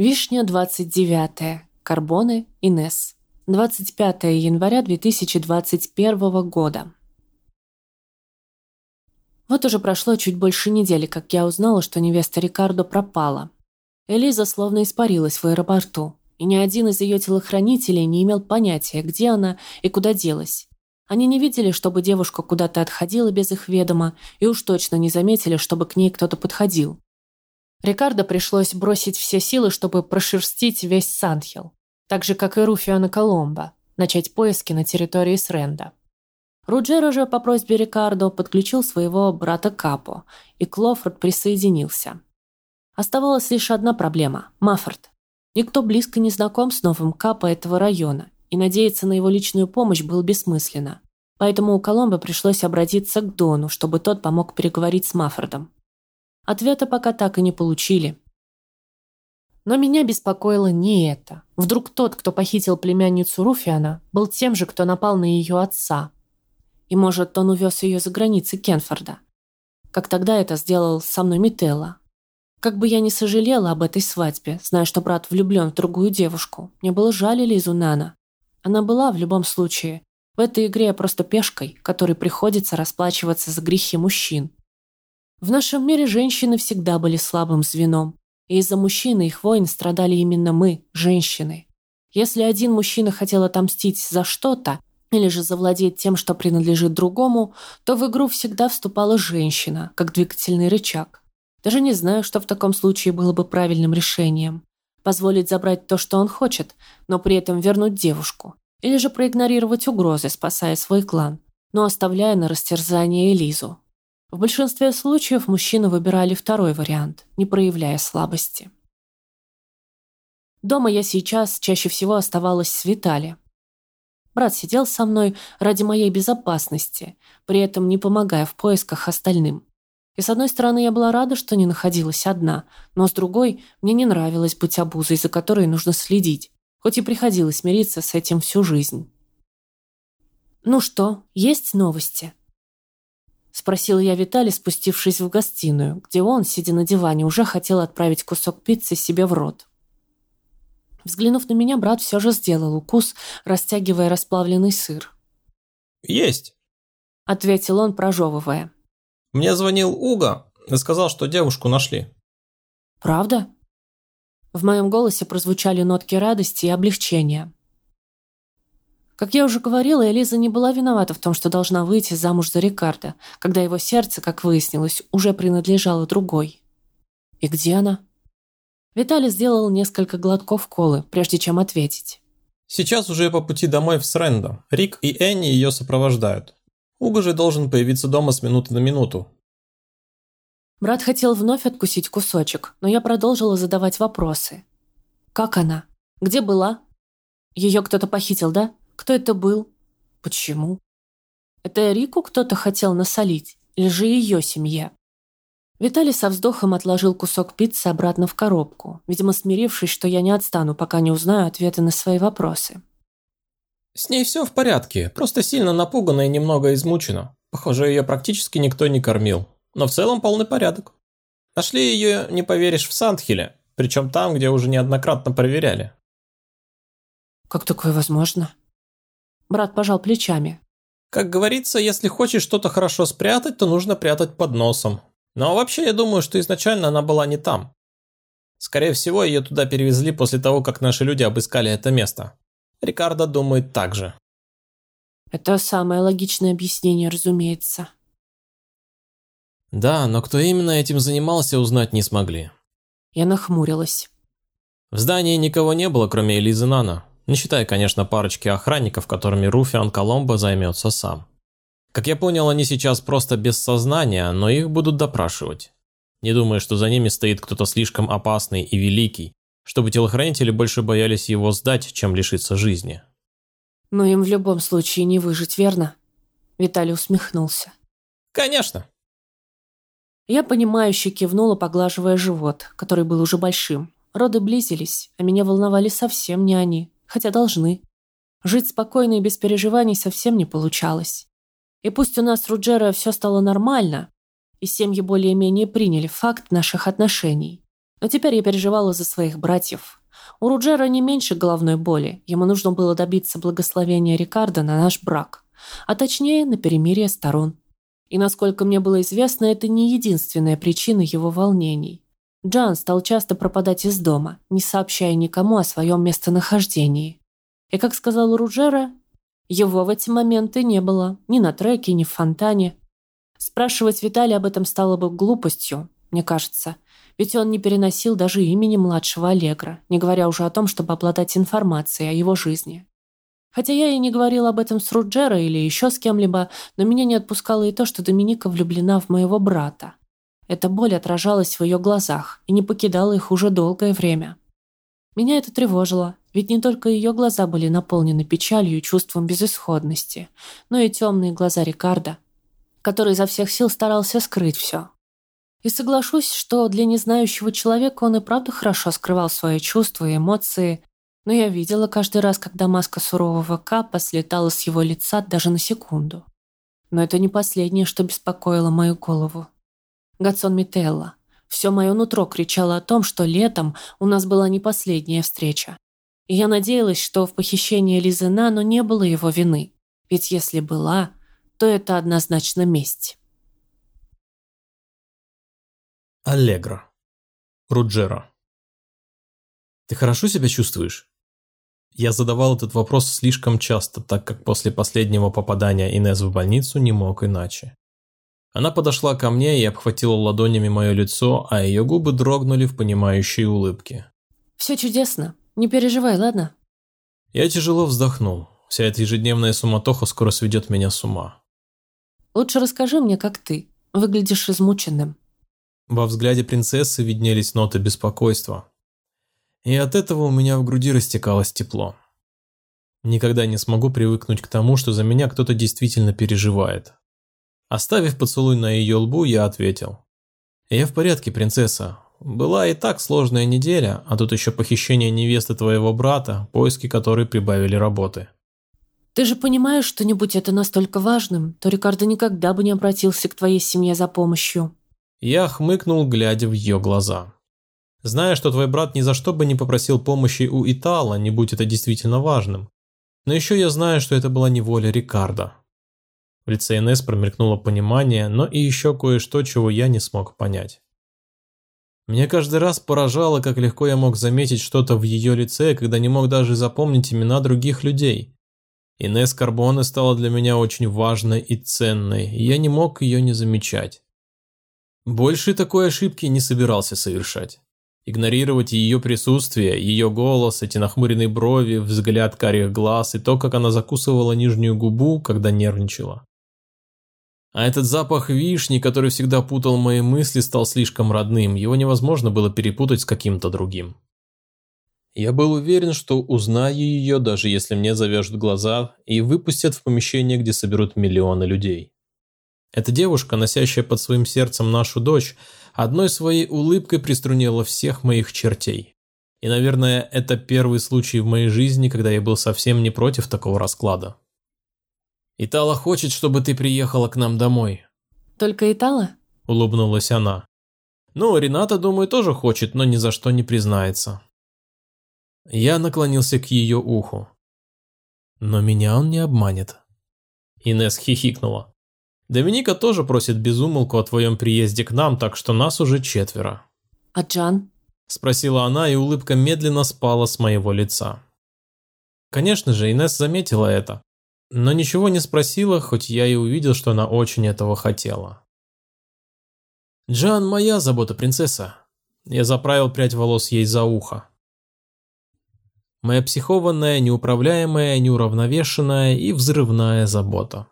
Вишня 29. Карбоны, Инес. 25 января 2021 года. Вот уже прошло чуть больше недели, как я узнала, что невеста Рикардо пропала. Элиза словно испарилась в аэропорту, и ни один из ее телохранителей не имел понятия, где она и куда делась. Они не видели, чтобы девушка куда-то отходила без их ведома, и уж точно не заметили, чтобы к ней кто-то подходил. Рикардо пришлось бросить все силы, чтобы прошерстить весь Сандхилл, так же, как и Руфиана Коломбо, начать поиски на территории Сренда. Руджеро же по просьбе Рикардо подключил своего брата Капо, и Клофорд присоединился. Оставалась лишь одна проблема – Маффорд. Никто близко не знаком с новым Капо этого района, и надеяться на его личную помощь было бессмысленно. Поэтому у Коломбо пришлось обратиться к Дону, чтобы тот помог переговорить с Маффордом. Ответа пока так и не получили. Но меня беспокоило не это. Вдруг тот, кто похитил племянницу Руфиана, был тем же, кто напал на ее отца. И, может, он увез ее за границы Кенфорда. Как тогда это сделал со мной Мителла. Как бы я ни сожалела об этой свадьбе, зная, что брат влюблен в другую девушку, мне было жаль Лизу Нана. Она была в любом случае. В этой игре просто пешкой, которой приходится расплачиваться за грехи мужчин. В нашем мире женщины всегда были слабым звеном, и из-за мужчин и их войн страдали именно мы, женщины. Если один мужчина хотел отомстить за что-то, или же завладеть тем, что принадлежит другому, то в игру всегда вступала женщина, как двигательный рычаг. Даже не знаю, что в таком случае было бы правильным решением. Позволить забрать то, что он хочет, но при этом вернуть девушку. Или же проигнорировать угрозы, спасая свой клан, но оставляя на растерзание Элизу. В большинстве случаев мужчины выбирали второй вариант, не проявляя слабости. Дома я сейчас чаще всего оставалась с Витали. Брат сидел со мной ради моей безопасности, при этом не помогая в поисках остальным. И с одной стороны, я была рада, что не находилась одна, но с другой, мне не нравилось быть обузой, за которой нужно следить, хоть и приходилось мириться с этим всю жизнь. «Ну что, есть новости?» Спросил я Виталий, спустившись в гостиную, где он, сидя на диване, уже хотел отправить кусок пиццы себе в рот. Взглянув на меня, брат все же сделал укус, растягивая расплавленный сыр. «Есть», — ответил он, прожевывая. «Мне звонил Уга и сказал, что девушку нашли». «Правда?» В моем голосе прозвучали нотки радости и облегчения. Как я уже говорила, Элиза не была виновата в том, что должна выйти замуж за Рикардо, когда его сердце, как выяснилось, уже принадлежало другой. И где она? Виталий сделал несколько глотков колы, прежде чем ответить. Сейчас уже по пути домой в Срендо. Рик и Энни ее сопровождают. Уго же должен появиться дома с минуты на минуту. Брат хотел вновь откусить кусочек, но я продолжила задавать вопросы. Как она? Где была? Ее кто-то похитил, да? Кто это был? Почему? Это Рику кто-то хотел насолить? Или же ее семья? Виталий со вздохом отложил кусок пиццы обратно в коробку, видимо, смирившись, что я не отстану, пока не узнаю ответы на свои вопросы. С ней все в порядке, просто сильно напугана и немного измучена. Похоже, ее практически никто не кормил. Но в целом полный порядок. Нашли ее, не поверишь, в Сандхиле, причем там, где уже неоднократно проверяли. Как такое возможно? Брат пожал плечами. Как говорится, если хочешь что-то хорошо спрятать, то нужно прятать под носом. Но вообще я думаю, что изначально она была не там. Скорее всего, ее туда перевезли после того, как наши люди обыскали это место. Рикардо думает так же. Это самое логичное объяснение, разумеется. Да, но кто именно этим занимался, узнать не смогли. Я нахмурилась. В здании никого не было, кроме Элизы Нана. Не считая, конечно, парочки охранников, которыми Руфиан Коломбо займется сам. Как я понял, они сейчас просто без сознания, но их будут допрашивать. Не думаю, что за ними стоит кто-то слишком опасный и великий, чтобы телохранители больше боялись его сдать, чем лишиться жизни. Но им в любом случае не выжить, верно? Виталий усмехнулся. Конечно. Я понимающе кивнула, поглаживая живот, который был уже большим. Роды близились, а меня волновали совсем не они хотя должны. Жить спокойно и без переживаний совсем не получалось. И пусть у нас с Руджеро все стало нормально, и семьи более-менее приняли факт наших отношений, Но теперь я переживала за своих братьев. У Руджера не меньше головной боли. Ему нужно было добиться благословения Рикардо на наш брак. А точнее, на перемирие сторон. И насколько мне было известно, это не единственная причина его волнений. Джан стал часто пропадать из дома, не сообщая никому о своем местонахождении. И, как сказал Руджера, его в эти моменты не было ни на треке, ни в фонтане. Спрашивать Виталия об этом стало бы глупостью, мне кажется, ведь он не переносил даже имени младшего Аллегра, не говоря уже о том, чтобы обладать информацией о его жизни. Хотя я и не говорила об этом с Руджера или еще с кем-либо, но меня не отпускало и то, что Доминика влюблена в моего брата. Эта боль отражалась в ее глазах и не покидала их уже долгое время. Меня это тревожило, ведь не только ее глаза были наполнены печалью и чувством безысходности, но и темные глаза Рикардо, который изо всех сил старался скрыть все. И соглашусь, что для незнающего человека он и правда хорошо скрывал свои чувства и эмоции, но я видела каждый раз, когда маска сурового капа слетала с его лица даже на секунду. Но это не последнее, что беспокоило мою голову. Гацон Мителла. Все мое нутро кричало о том, что летом у нас была не последняя встреча. И я надеялась, что в похищении Лизы Нану не было его вины. Ведь если была, то это однозначно месть. Аллегро. Руджеро. Ты хорошо себя чувствуешь? Я задавал этот вопрос слишком часто, так как после последнего попадания Инез в больницу не мог иначе. Она подошла ко мне и обхватила ладонями мое лицо, а ее губы дрогнули в понимающей улыбке. «Все чудесно. Не переживай, ладно?» Я тяжело вздохнул. Вся эта ежедневная суматоха скоро сведет меня с ума. «Лучше расскажи мне, как ты. Выглядишь измученным». Во взгляде принцессы виднелись ноты беспокойства. И от этого у меня в груди растекалось тепло. Никогда не смогу привыкнуть к тому, что за меня кто-то действительно переживает. Оставив поцелуй на ее лбу, я ответил. «Я в порядке, принцесса. Была и так сложная неделя, а тут еще похищение невесты твоего брата, поиски которой прибавили работы». «Ты же понимаешь, что не будь это настолько важным, то Рикардо никогда бы не обратился к твоей семье за помощью». Я хмыкнул, глядя в ее глаза. Зная, что твой брат ни за что бы не попросил помощи у Итала, не будь это действительно важным. Но еще я знаю, что это была не воля Рикардо. В лице Инесс промелькнуло понимание, но и еще кое-что, чего я не смог понять. Меня каждый раз поражало, как легко я мог заметить что-то в ее лице, когда не мог даже запомнить имена других людей. Инесс Карбоне стала для меня очень важной и ценной, и я не мог ее не замечать. Больше такой ошибки не собирался совершать. Игнорировать ее присутствие, ее голос, эти нахмуренные брови, взгляд карих глаз и то, как она закусывала нижнюю губу, когда нервничала. А этот запах вишни, который всегда путал мои мысли, стал слишком родным, его невозможно было перепутать с каким-то другим. Я был уверен, что узнаю ее, даже если мне завяжут глаза и выпустят в помещение, где соберут миллионы людей. Эта девушка, носящая под своим сердцем нашу дочь, одной своей улыбкой приструнила всех моих чертей. И, наверное, это первый случай в моей жизни, когда я был совсем не против такого расклада. «Итала хочет, чтобы ты приехала к нам домой». «Только Итала?» – улыбнулась она. «Ну, Рената, думаю, тоже хочет, но ни за что не признается». Я наклонился к ее уху. «Но меня он не обманет». Инес хихикнула. «Доминика тоже просит безумолку о твоем приезде к нам, так что нас уже четверо». «А Джан?» – спросила она, и улыбка медленно спала с моего лица. Конечно же, Инес заметила это но ничего не спросила, хоть я и увидел, что она очень этого хотела. «Джан моя забота, принцесса!» Я заправил прядь волос ей за ухо. Моя психованная, неуправляемая, неуравновешенная и взрывная забота.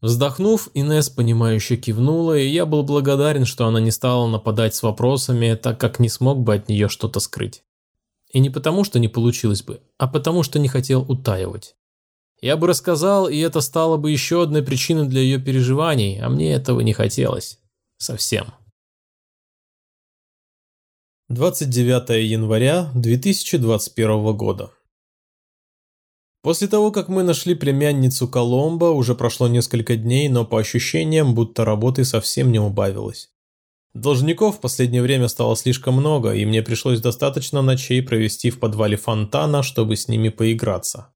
Вздохнув, Инес понимающе кивнула, и я был благодарен, что она не стала нападать с вопросами, так как не смог бы от нее что-то скрыть. И не потому, что не получилось бы, а потому, что не хотел утаивать. Я бы рассказал, и это стало бы еще одной причиной для ее переживаний, а мне этого не хотелось. Совсем. 29 января 2021 года. После того, как мы нашли племянницу Коломбо, уже прошло несколько дней, но по ощущениям, будто работы совсем не убавилось. Должников в последнее время стало слишком много, и мне пришлось достаточно ночей провести в подвале фонтана, чтобы с ними поиграться.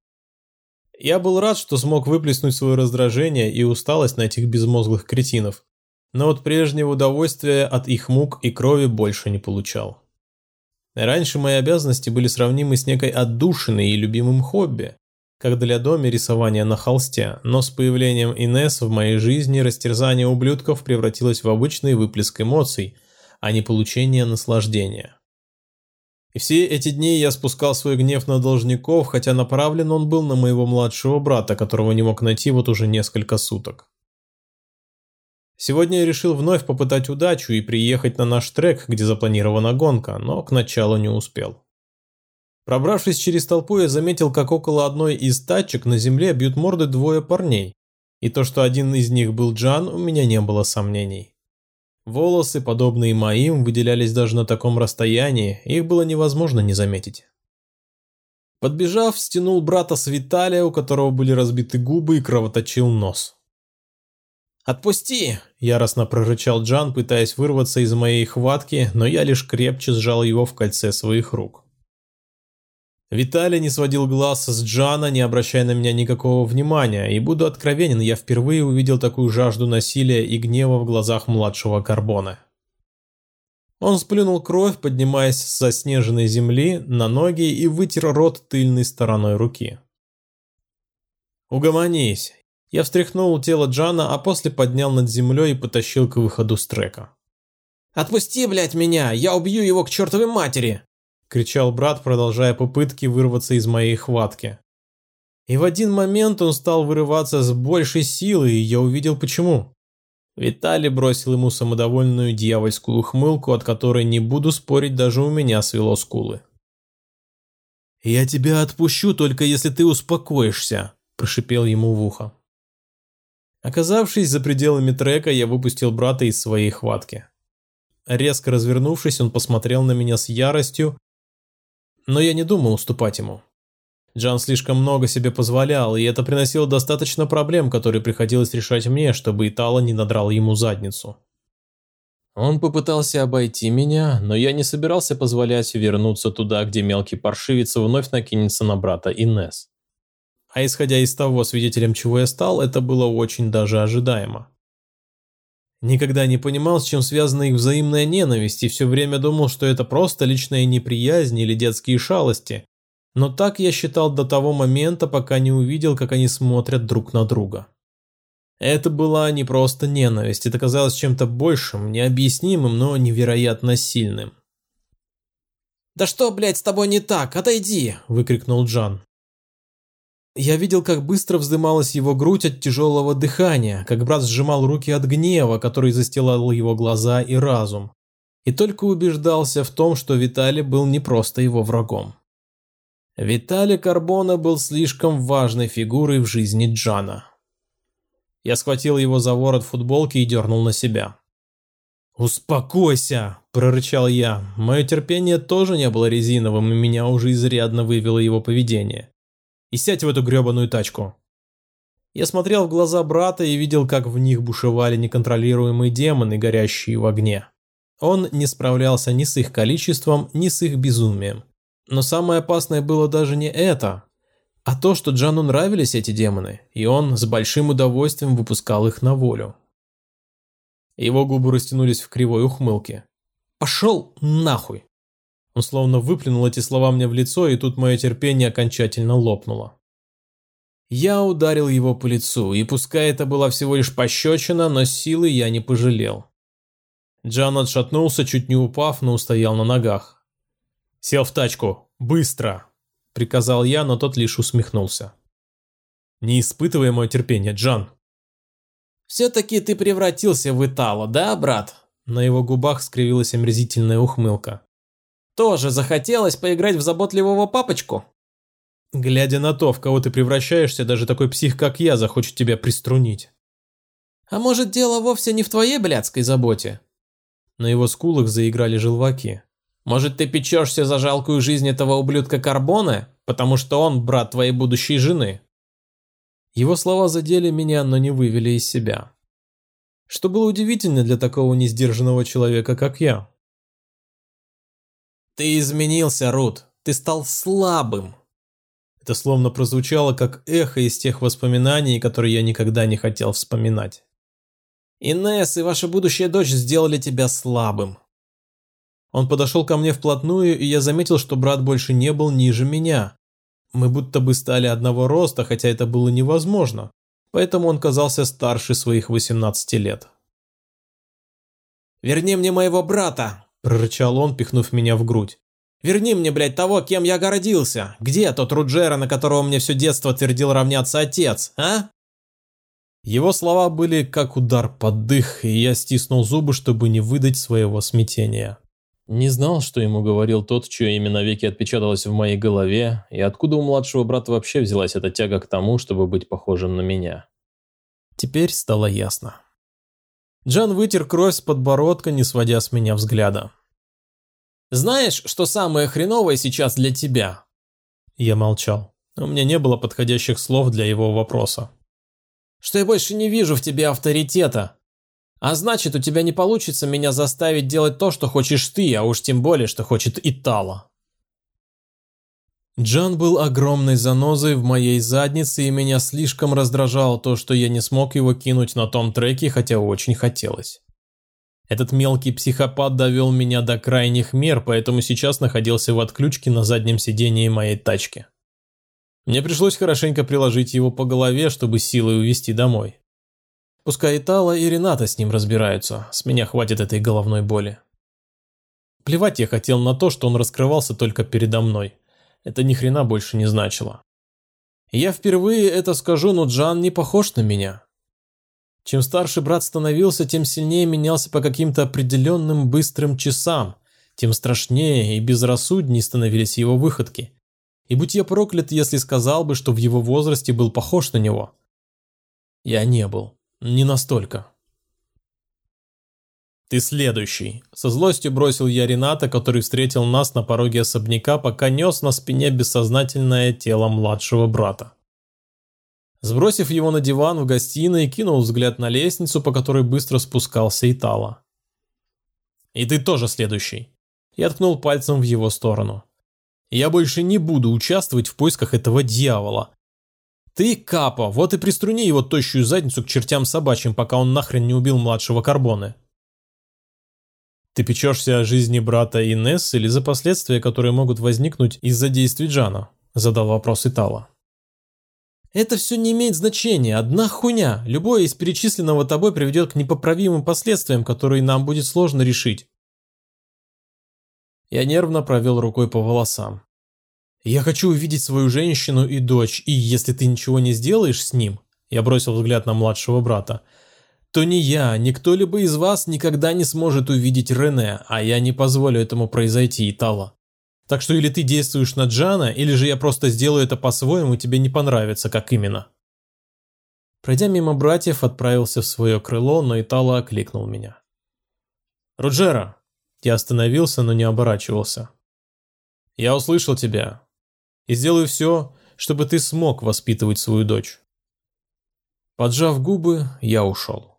Я был рад, что смог выплеснуть свое раздражение и усталость на этих безмозглых кретинов, но вот прежнего удовольствия от их мук и крови больше не получал. Раньше мои обязанности были сравнимы с некой отдушиной и любимым хобби, как для доме рисования на холсте, но с появлением Инес в моей жизни растерзание ублюдков превратилось в обычный выплеск эмоций, а не получение наслаждения. И все эти дни я спускал свой гнев на должников, хотя направлен он был на моего младшего брата, которого не мог найти вот уже несколько суток. Сегодня я решил вновь попытать удачу и приехать на наш трек, где запланирована гонка, но к началу не успел. Пробравшись через толпу, я заметил, как около одной из тачек на земле бьют морды двое парней. И то, что один из них был Джан, у меня не было сомнений. Волосы, подобные моим, выделялись даже на таком расстоянии, их было невозможно не заметить. Подбежав, стянул брата с Виталия, у которого были разбиты губы и кровоточил нос. «Отпусти!» – яростно прорычал Джан, пытаясь вырваться из моей хватки, но я лишь крепче сжал его в кольце своих рук. Виталий не сводил глаз с Джана, не обращая на меня никакого внимания, и буду откровенен, я впервые увидел такую жажду насилия и гнева в глазах младшего Карбона. Он сплюнул кровь, поднимаясь с заснеженной земли на ноги и вытер рот тыльной стороной руки. «Угомонись!» Я встряхнул тело Джана, а после поднял над землей и потащил к выходу с трека. «Отпусти, блядь, меня! Я убью его к чертовой матери!» – кричал брат, продолжая попытки вырваться из моей хватки. И в один момент он стал вырываться с большей силой, и я увидел почему. Виталий бросил ему самодовольную дьявольскую ухмылку, от которой не буду спорить, даже у меня свело скулы. «Я тебя отпущу, только если ты успокоишься», – прошипел ему в ухо. Оказавшись за пределами трека, я выпустил брата из своей хватки. Резко развернувшись, он посмотрел на меня с яростью, но я не думал уступать ему. Джан слишком много себе позволял, и это приносило достаточно проблем, которые приходилось решать мне, чтобы Итало не надрал ему задницу. Он попытался обойти меня, но я не собирался позволять вернуться туда, где мелкий паршивец вновь накинется на брата Инес. А исходя из того, свидетелем чего я стал, это было очень даже ожидаемо. Никогда не понимал, с чем связана их взаимная ненависть, и все время думал, что это просто личная неприязнь или детские шалости. Но так я считал до того момента, пока не увидел, как они смотрят друг на друга. Это была не просто ненависть, это казалось чем-то большим, необъяснимым, но невероятно сильным. «Да что, блядь, с тобой не так? Отойди!» – выкрикнул Джан. Я видел, как быстро вздымалась его грудь от тяжелого дыхания, как брат сжимал руки от гнева, который застилал его глаза и разум. И только убеждался в том, что Виталий был не просто его врагом. Виталий Карбона был слишком важной фигурой в жизни Джана. Я схватил его за ворот футболки и дернул на себя. «Успокойся!» – прорычал я. Мое терпение тоже не было резиновым, и меня уже изрядно вывело его поведение и сядь в эту гребаную тачку. Я смотрел в глаза брата и видел, как в них бушевали неконтролируемые демоны, горящие в огне. Он не справлялся ни с их количеством, ни с их безумием. Но самое опасное было даже не это, а то, что Джану нравились эти демоны, и он с большим удовольствием выпускал их на волю. Его губы растянулись в кривой ухмылке. «Пошел нахуй!» Он словно выплюнул эти слова мне в лицо, и тут мое терпение окончательно лопнуло. Я ударил его по лицу, и пускай это была всего лишь пощечина, но силы я не пожалел. Джан отшатнулся, чуть не упав, но устоял на ногах. «Сел в тачку! Быстро!» – приказал я, но тот лишь усмехнулся. «Не испытывай мое терпение, Джан!» «Все-таки ты превратился в Итало, да, брат?» На его губах скривилась омерзительная ухмылка. Тоже захотелось поиграть в заботливого папочку? Глядя на то, в кого ты превращаешься, даже такой псих, как я, захочет тебя приструнить. А может, дело вовсе не в твоей блядской заботе? На его скулах заиграли желваки. Может, ты печешься за жалкую жизнь этого ублюдка Карбона, потому что он брат твоей будущей жены? Его слова задели меня, но не вывели из себя. что было удивительно для такого несдержанного человека, как я. «Ты изменился, Рут. Ты стал слабым». Это словно прозвучало, как эхо из тех воспоминаний, которые я никогда не хотел вспоминать. «Инесс и ваша будущая дочь сделали тебя слабым». Он подошел ко мне вплотную, и я заметил, что брат больше не был ниже меня. Мы будто бы стали одного роста, хотя это было невозможно, поэтому он казался старше своих 18 лет. «Верни мне моего брата!» – прорычал он, пихнув меня в грудь. «Верни мне, блядь, того, кем я гордился! Где тот Руджера, на которого мне все детство твердил равняться отец, а?» Его слова были как удар под дых, и я стиснул зубы, чтобы не выдать своего смятения. Не знал, что ему говорил тот, чье имя навеки отпечаталось в моей голове, и откуда у младшего брата вообще взялась эта тяга к тому, чтобы быть похожим на меня. Теперь стало ясно. Джан вытер кровь с подбородка, не сводя с меня взгляда. «Знаешь, что самое хреновое сейчас для тебя?» Я молчал. У меня не было подходящих слов для его вопроса. «Что я больше не вижу в тебе авторитета. А значит, у тебя не получится меня заставить делать то, что хочешь ты, а уж тем более, что хочет Итала». Джан был огромной занозой в моей заднице, и меня слишком раздражало то, что я не смог его кинуть на том треке, хотя очень хотелось. Этот мелкий психопат довел меня до крайних мер, поэтому сейчас находился в отключке на заднем сидении моей тачки. Мне пришлось хорошенько приложить его по голове, чтобы силой увести домой. Пускай Итала и Рената с ним разбираются, с меня хватит этой головной боли. Плевать я хотел на то, что он раскрывался только передо мной это ни хрена больше не значило. Я впервые это скажу, но Джан не похож на меня. Чем старше брат становился, тем сильнее менялся по каким-то определенным быстрым часам, тем страшнее и безрассуднее становились его выходки. И будь я проклят, если сказал бы, что в его возрасте был похож на него. Я не был. Не настолько. «Ты следующий!» Со злостью бросил я Рената, который встретил нас на пороге особняка, пока нес на спине бессознательное тело младшего брата. Сбросив его на диван в гостиной, кинул взгляд на лестницу, по которой быстро спускался Итала. «И ты тоже следующий!» Я ткнул пальцем в его сторону. «Я больше не буду участвовать в поисках этого дьявола. Ты, Капа, вот и приструни его тощую задницу к чертям собачьим, пока он нахрен не убил младшего Карбоны». Ты печешься о жизни брата Инесс или за последствия, которые могут возникнуть из-за действий Джана? Задал вопрос Итала. Это все не имеет значения, одна хуйня. Любое из перечисленного тобой приведет к непоправимым последствиям, которые нам будет сложно решить. Я нервно провел рукой по волосам. Я хочу увидеть свою женщину и дочь, и если ты ничего не сделаешь с ним, я бросил взгляд на младшего брата, то ни я, ни кто-либо из вас никогда не сможет увидеть Рене, а я не позволю этому произойти, Итала. Так что или ты действуешь на Джана, или же я просто сделаю это по-своему, тебе не понравится, как именно. Пройдя мимо братьев, отправился в свое крыло, но Итала окликнул меня. «Руджера!» Я остановился, но не оборачивался. «Я услышал тебя. И сделаю все, чтобы ты смог воспитывать свою дочь». Поджав губы, я ушел.